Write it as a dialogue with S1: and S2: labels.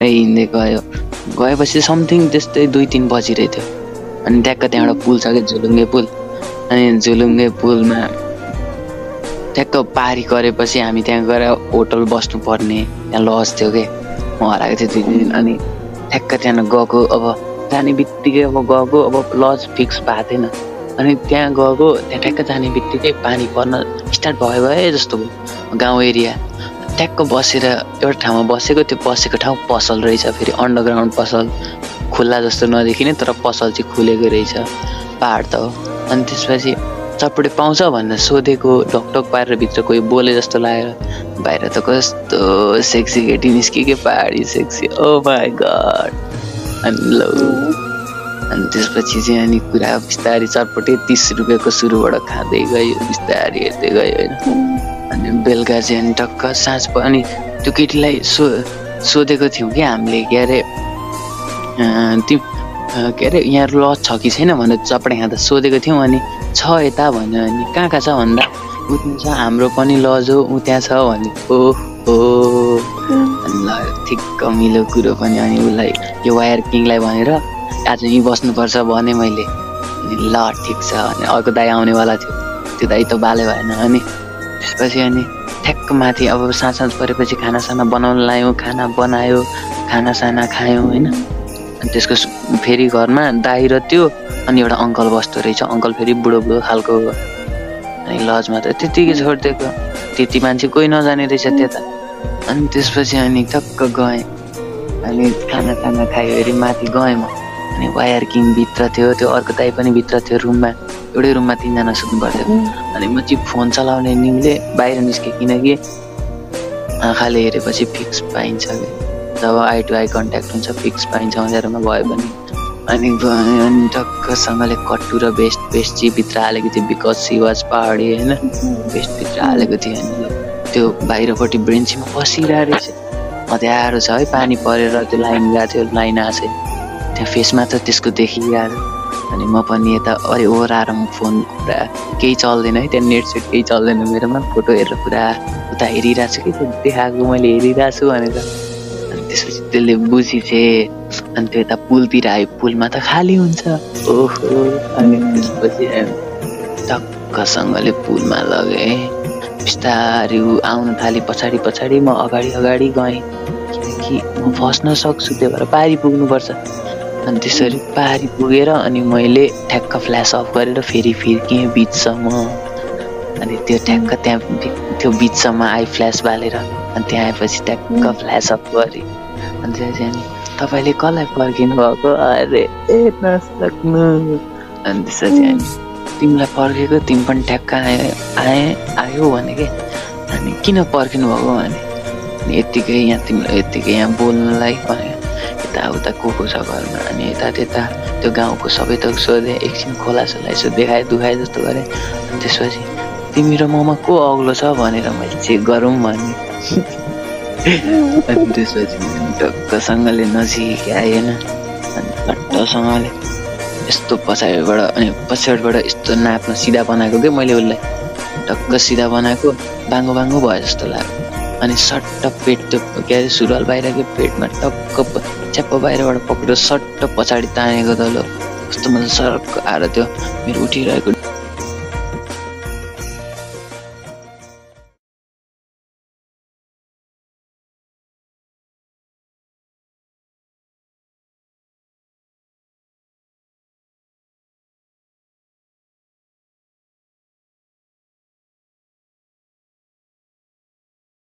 S1: हिँड्दै गयो गएपछि समथिङ त्यस्तै दुई तिन बजिरहेको थियो अनि ट्याक्क त्यहाँबाट पुल छ कि झुलुङ्गे पुल अनि झुलुङ्गे पुलमा ठ्याक्क पारी गरेपछि हामी त्यहाँ गएर होटल बस्नुपर्ने त्यहाँ लज थियो कि म हराएको थिएँ दुई दिन अनि ठ्याक्क त्यहाँ गएको अब जाने बित्तिकै अब गएको अब लज फिक्स भएको थिएन अनि त्यहाँ गएको त्यहाँ ठ्याक्क जाने बित्तिकै पानी पर्न स्टार्ट भयो भए जस्तो गाउँ एरिया ट्याक्क बसेर एउटा ठाउँमा बसेको त्यो बसेको ठाउँ पसल रहेछ फेरि अन्डरग्राउन्ड पसल खुल्ला जस्तो नदेखिने तर पसल चाहिँ खुलेको रहेछ पाहाड त हो। अनि त्यसपछि चटपटे पाउँछ भनेर सोधेको ढकढक पारेर भित्र कोही बोले जस्तो लाग्यो बाहिर त कस्तो सेक्सी केटी निस्किके पाहाडी सेक्सी ओ माई गड अनि लौ। अनि त्यसपछि चाहिँ अनि कुरा बिस्तारै चटपटे तिस रुपियाँको सुरुबाट खाँदै गयो बिस्तारै हेर्दै गयो। होइन बेलुका चाहिँ टक्क साँझ अनि त्यो केटीलाई सो सोधेको थियौँ कि हामीले के अरे त्यो के अरे यहाँ लज छ कि छैन भनेर चपडा खाँदा सोधेको थियौँ अनि छ यता भन्यो अनि कहाँ कहाँ छ भन्दा ऊ छ हाम्रो पनि लज हो ऊ त्यहाँ छ भने ओहो। अनि ल ठिक्क मिलो कुरो पनि अनि उसलाई यो वायर किङलाई भनेर आज यहीँ बस्नुपर्छ भने मैले। ल ठिक छ। अनि अर्को दाई आउनेवाला थियो। त्यो दाई त बाले भएन अनि त्यसपछि अनि ठ्याक्क माथि अब साँझ साँझ परेपछि खानासाना बनाउनु लायो खाना बनायो खानासाना खायौँ होइन? अनि त्यसको फेरि घरमा दाई र त्यो अनि एउटा अङ्कल बस्दो रहेछ। अङ्कल फेरि बुढो बुढो खालको अनि लजमा त त्यत्तिकै छोडिदिएको त्यति मान्छे कोही नजाने रहेछ त्यता अनि त्यसपछि अनि टक्क गएँ। अनि खाना खाना खायो। अरे माथि गएँ म। अनि वायर किङ भित्र थियो। त्यो अर्को दाई पनि भित्र थियो रुममा। एउटै रुममा तिनजना सुत्नु पर्थ्यो। अनि म चाहिँ फोन चलाउने निउले बाहिर निस्केँ किनकि आँखाले हेरेपछि फिक्स पाइन्छ कि। जब आई टु आई कन्ट्याक्ट हुन्छ फिक्स पाइन्छ अँध्यारोमा भयो भने। अनि अनि टक्कसँगले कट्टु र बेस्ट बेस्ट चाहिँ भित्र हालेको थियो बिकज सी वाज पहाडी होइन? बेस्टभित्र हालेको थियो अनि त्यो बाहिरपट्टि ब्रेन्चमा बसिरहेको रहेछ। अँध्यारो छ है पानी परेर त्यो लाइन गएको थियो लाइन आएको त्यहाँ फेसमा त त्यसको देखिरहेको अनि म पनि यता अरे ओह्राएर म फोन पुरा केही चल्दैन है त्यहाँ नेट सेट केही चल्दैन मेरोमा फोटो हेरेर पुरा उता हेरिरहेको छु कि त्यो देखाएको मैले हेरिरहेको छु भनेर। अनि त्यसपछि त्यसले बुझिछे अनि त्यो यता पुलतिर आयो पुलमा त खाली हुन्छ। ओहो अनि त्यसपछि टक्कसँगले पुलमा लगेँ। बिस्तारै आउनु थालेँ पछाडि पछाडि म अगाडि अगाडि गएँ। किनकि म फस्न सक्छु त्यही भएर पारी पुग्नुपर्छ। अनि त्यसरी पारी पुगेर अनि मैले ठ्याक्क फ्ल्यास अफ गरेर फेरि फिर्केँ बिचसम्म अनि त्यो ठ्याक्क त्यहाँ त्यो बिचसम्म आई फ्ल्यास बालेर अनि त्यहाँ आएपछि ट्याक्क फ्ल्यास अफ गरेँ। अनि त्यसपछि अनि तपाईँले कसलाई पर्खिनु भएको अरे ए नसक्नु। अनि त्यसपछि अनि तिमीलाई पर्खेको तिमी पनि ठ्याक्क आएँ आयो भने कि? अनि किन पर्खिनु भएको भने यत्तिकै यहाँ तिमीलाई यत्तिकै यहाँ बोल्नुलाई भने। यताउता को को छ घरमा? अनि यता त्यता त्यो गाउँको सबै थोक सोधेँ एकछिन खोला सोला यसो देखाएँ दुखाएँ जस्तो गरेँ। त्यसपछि तिमी र ममा को अग्लो छ? भनेर मैले चेक गरौँ भने। अनि त्यसपछि टक्कसँगले नजिक आएन। अनि टट्टसँगले यस्तो पछाडिबाट अनि पछाडिबाट यस्तो नाप्न सिधा बनाएको क्या मैले उसलाई? टक्क सिधा बनाएको बाङ्गो बाङ्गो भयो जस्तो लाग्यो। अनि सट्ट पेट त्यो के अरे सुरुवाल बाहिरको पेटमा टक्क च्याप्प बाहिरबाट पक्रेर सट्ट पछाडि तानेको त लो कस्तो मजा सरक आएर त्यो मेरो उठिरहेको